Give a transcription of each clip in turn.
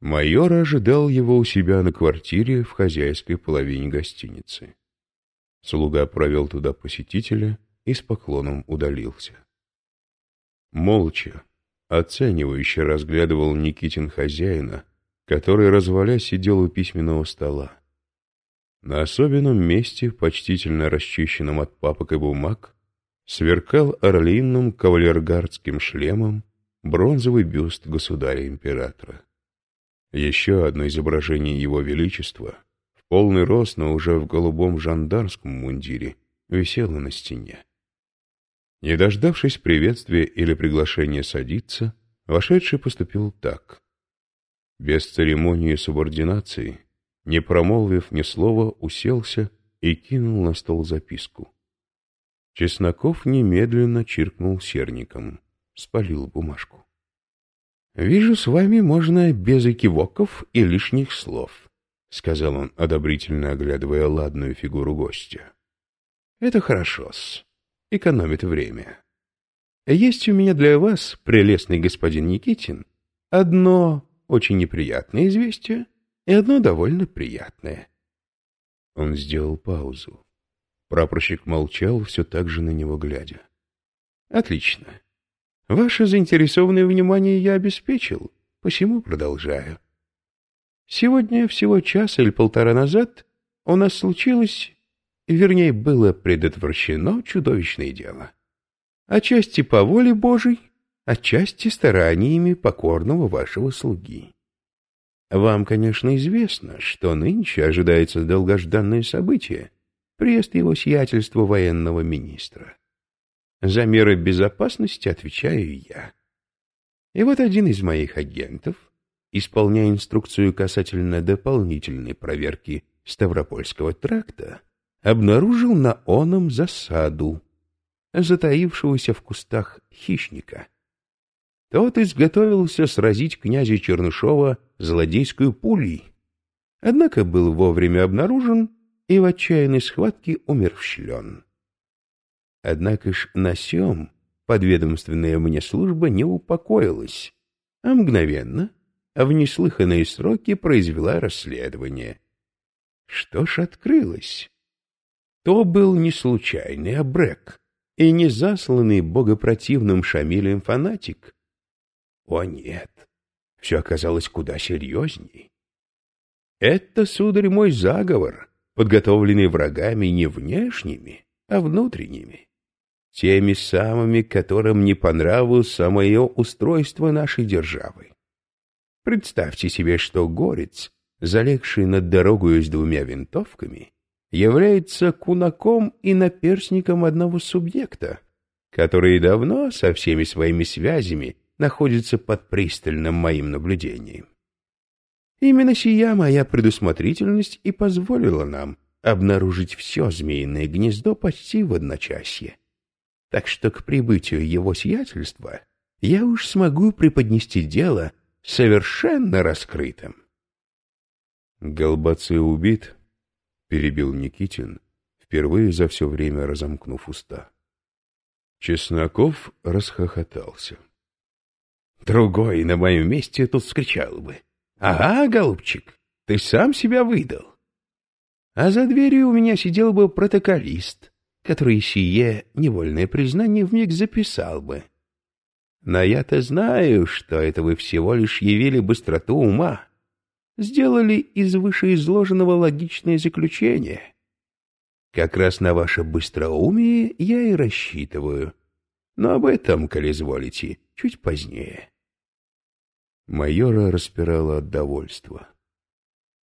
Майор ожидал его у себя на квартире в хозяйской половине гостиницы. Слуга провел туда посетителя и с поклоном удалился. Молча, оценивающе разглядывал Никитин хозяина, который, разваля, сидел у письменного стола. На особенном месте, почтительно расчищенном от папок и бумаг, сверкал орлинным кавалергардским шлемом бронзовый бюст государя-императора. Еще одно изображение его величества, в полный рост, но уже в голубом жандармском мундире, висело на стене. Не дождавшись приветствия или приглашения садиться, вошедший поступил так. Без церемонии субординации, не промолвив ни слова, уселся и кинул на стол записку. Чесноков немедленно чиркнул серником, спалил бумажку. «Вижу, с вами можно без экивоков и лишних слов», — сказал он, одобрительно оглядывая ладную фигуру гостя. «Это хорошо-с экономит время. Есть у меня для вас, прелестный господин Никитин, одно очень неприятное известие и одно довольно приятное. Он сделал паузу. Прапорщик молчал, все так же на него глядя. Отлично. Ваше заинтересованное внимание я обеспечил, посему продолжаю. Сегодня, всего час или полтора назад, у нас случилось вернее, было предотвращено чудовищное дело. Отчасти по воле Божией, отчасти стараниями покорного вашего слуги. Вам, конечно, известно, что нынче ожидается долгожданное событие — приезд его сиятельства военного министра. За меры безопасности отвечаю я. И вот один из моих агентов, исполняя инструкцию касательно дополнительной проверки Ставропольского тракта, обнаружил на оном засаду, затаившегося в кустах хищника. Тот изготовился сразить князя Чернышова злодейскую пулей, однако был вовремя обнаружен и в отчаянной схватке умерщвлен. Однако ж на сём подведомственная мне служба не упокоилась, а мгновенно, в неслыханные сроки произвела расследование. Что ж открылось? То был не случайный обрек и не засланный богопротивным Шамилем фанатик. О нет, все оказалось куда серьезней. Это, сударь, мой заговор, подготовленный врагами не внешними, а внутренними, теми самыми, которым не понравилось самое устройство нашей державы. Представьте себе, что горец, залегший над дорогою с двумя винтовками, является кунаком и наперсником одного субъекта, который давно со всеми своими связями находится под пристальным моим наблюдением. Именно сия моя предусмотрительность и позволила нам обнаружить все змеиное гнездо почти в одночасье. Так что к прибытию его сиятельства я уж смогу преподнести дело совершенно раскрытым. Голбаций убит, — перебил Никитин, впервые за все время разомкнув уста. Чесноков расхохотался. «Другой на моем месте тут скричал бы. Ага, голубчик, ты сам себя выдал. А за дверью у меня сидел бы протоколист, который сие невольное признание вмиг записал бы. Но я-то знаю, что это вы всего лишь явили быстроту ума, сделали из вышеизложенного логичное заключение. Как раз на ваше быстроумие я и рассчитываю. Но об этом, коли изволите, чуть позднее. Майора распирало от довольства.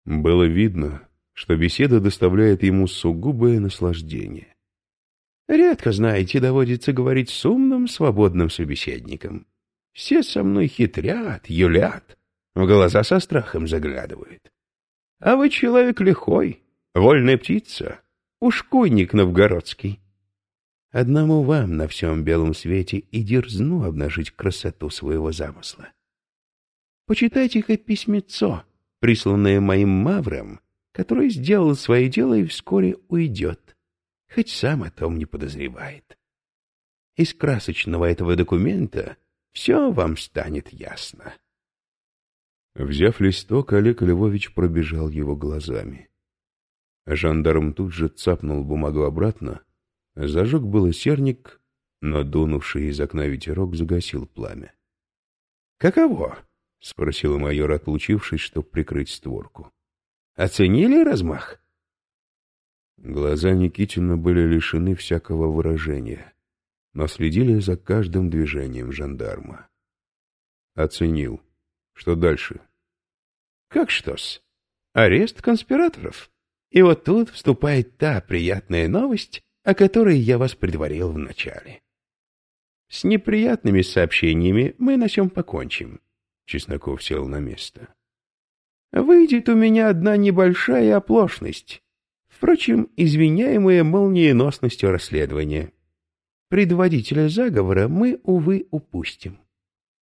Было видно, что беседа доставляет ему сугубое наслаждение. Редко, знаете, доводится говорить с умным, свободным собеседником. Все со мной хитрят, юлят, в глаза со страхом заглядывает. А вы человек лихой, вольная птица, ушкуйник новгородский. Одному вам на всем белом свете и дерзну обнажить красоту своего замысла. Почитайте хоть письмецо, присланное моим мавром, который сделал свое дело и вскоре уйдет, хоть сам о том не подозревает. Из красочного этого документа все вам станет ясно. Взяв листок, Олег Львович пробежал его глазами. Жандарм тут же цапнул бумагу обратно, зажег было серник, но дунувший из окна ветерок загасил пламя. — Каково? — спросил майор, отлучившись, чтобы прикрыть створку. — Оценили размах? Глаза Никитина были лишены всякого выражения, но следили за каждым движением жандарма. Оценил. Что дальше? — Как что-с? Арест конспираторов. И вот тут вступает та приятная новость, о которой я вас предварил вначале. С неприятными сообщениями мы на сём покончим. Чесноков сел на место. Выйдет у меня одна небольшая оплошность, впрочем, извиняемая молниеносностью расследования. Предводителя заговора мы, увы, упустим.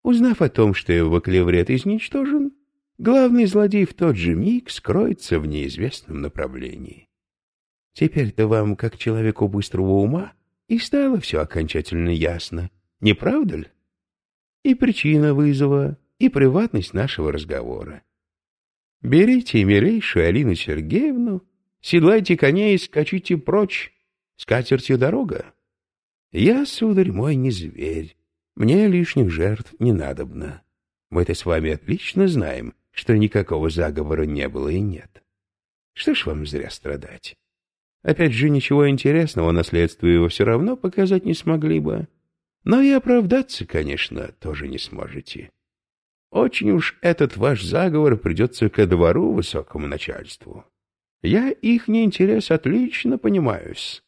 Узнав о том, что его клеврет изничтожен, главный злодей в тот же миг скроется в неизвестном направлении. Теперь-то вам, как человеку быстрого ума, и стало все окончательно ясно, не правда ли? И причина вызова, и приватность нашего разговора. Берите милейшую Алину Сергеевну, седлайте коней и скачите прочь, с катертью дорога. Я, сударь мой, не зверь, мне лишних жертв не надобно. Мы-то с вами отлично знаем, что никакого заговора не было и нет. Что ж вам зря страдать? Опять же, ничего интересного на следствии вы все равно показать не смогли бы. Но и оправдаться, конечно, тоже не сможете. Очень уж этот ваш заговор придется ко двору высокому начальству. Я их интерес отлично понимаюсь.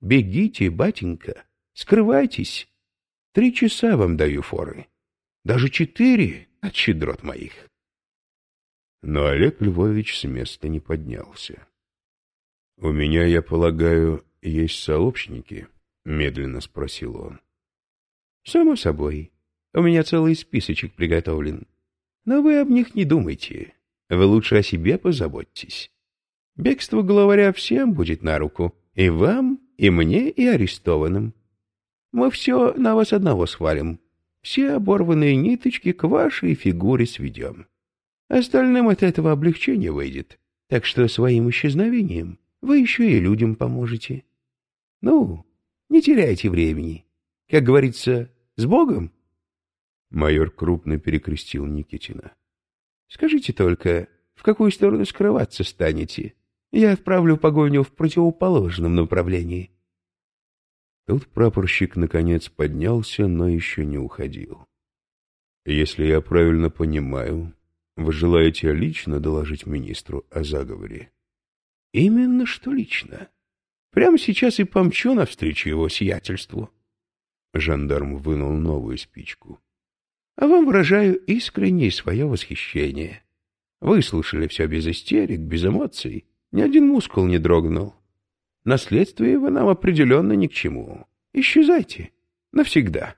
Бегите, батенька, скрывайтесь. Три часа вам даю форы. Даже четыре от щедрот моих. Но Олег Львович с места не поднялся. — У меня, я полагаю, есть сообщники? — медленно спросил он. — Само собой. У меня целый списочек приготовлен. Но вы об них не думайте. Вы лучше о себе позаботьтесь. Бегство главаря всем будет на руку. И вам, и мне, и арестованным. Мы все на вас одного свалим. Все оборванные ниточки к вашей фигуре сведем. Остальным от этого облегчение выйдет, так что своим исчезновением вы еще и людям поможете. Ну, не теряйте времени. Как говорится, с Богом!» Майор крупно перекрестил Никитина. «Скажите только, в какую сторону скрываться станете? Я отправлю погоню в противоположном направлении». Тут прапорщик наконец поднялся, но еще не уходил. «Если я правильно понимаю, вы желаете лично доложить министру о заговоре? Именно что лично. Прямо сейчас и помчу навстречу его сиятельству. Жандарм вынул новую спичку. А вам выражаю искреннее свое восхищение. Выслушали все без истерик, без эмоций. Ни один мускул не дрогнул. Наследствие вы нам определенно ни к чему. Исчезайте. Навсегда.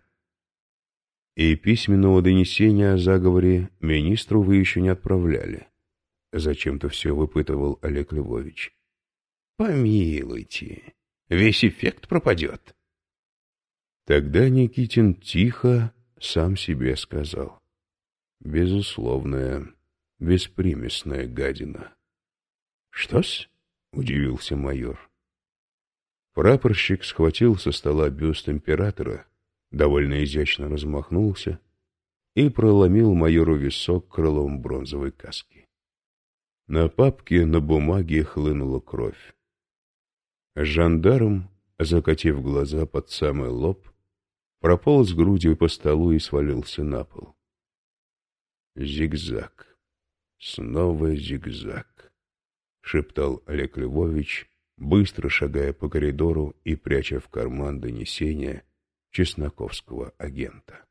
И письменного донесения о заговоре министру вы еще не отправляли. Зачем-то все выпытывал Олег Львович. Помилуйте, весь эффект пропадет. Тогда Никитин тихо сам себе сказал. Безусловная, беспримесная гадина. Что-с? — удивился майор. Прапорщик схватил со стола бюст императора довольно изящно размахнулся и проломил майору висок крылом бронзовой каски. На папке на бумаге хлынула кровь. Жандарм, закатив глаза под самый лоб, прополз грудью по столу и свалился на пол. «Зигзаг. Снова зигзаг», — шептал Олег Львович, быстро шагая по коридору и пряча в карман донесения — чесноковского агента.